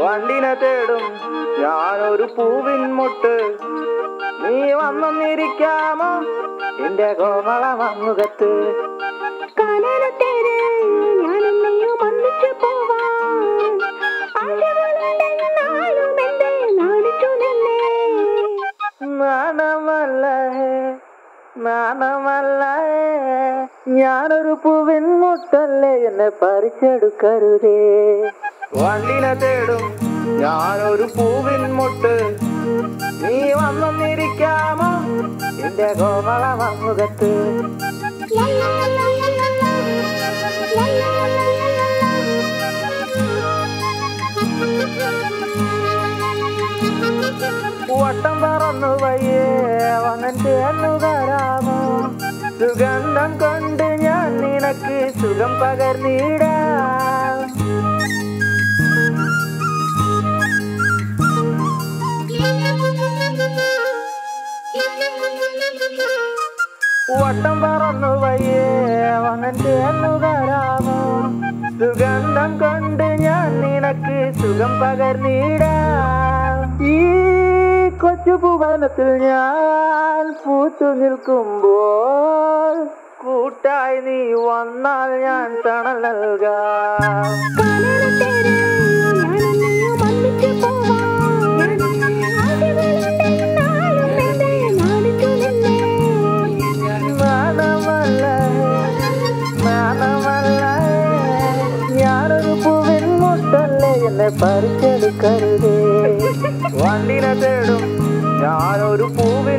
വണ്ടിനെ തേടും ഞാനൊരു പൂവിൻ മുട്ട്. നീ വന്നൊന്നിരിക്കാമോ? എന്റെ കോമള മമ്മുഖത്ത് കാനനത്തേര് നാണമല്ല നാണമല്ല ഞാനൊരു പൂവിൻ മുട്ടല്ലേ എന്നെ പറിച്ചെടുക്കരുതേ. വണ്ടിനെ തേടും ഞാനൊരു പൂവിൻ മുട്ട്. നീ വന്നൊന്നിരിക്കാമോ എന്റെ കോമള മമ്മുഖത്ത് വട്ടം പറന്നു വയ്യേ വന്നിട്ട് എന്നുകാരാമോ സുഗന്ധം കൊണ്ട് ഞാൻ നിനക്ക് സുഖം പകർന്നിടാം. വട്ടം പറന്നു വയ്യേ വന്നിട്ട് എന്നുകാരാമോ സുഗന്ധം കൊണ്ട് ഞാൻ നിനക്ക് സുഖം പകർന്നിടാം. ഭുവനത്തിൽ ഞാൻ പൂത്തു നിൽക്കുമ്പോൾ കൂട്ടായി നീ വന്നാൽ ഞാൻ തണൽ നൽകാം. എന്നെ പറിച്ചെടുക്കരുതേ. വണ്ടിനെ തേടും யார் ஒரு பூவே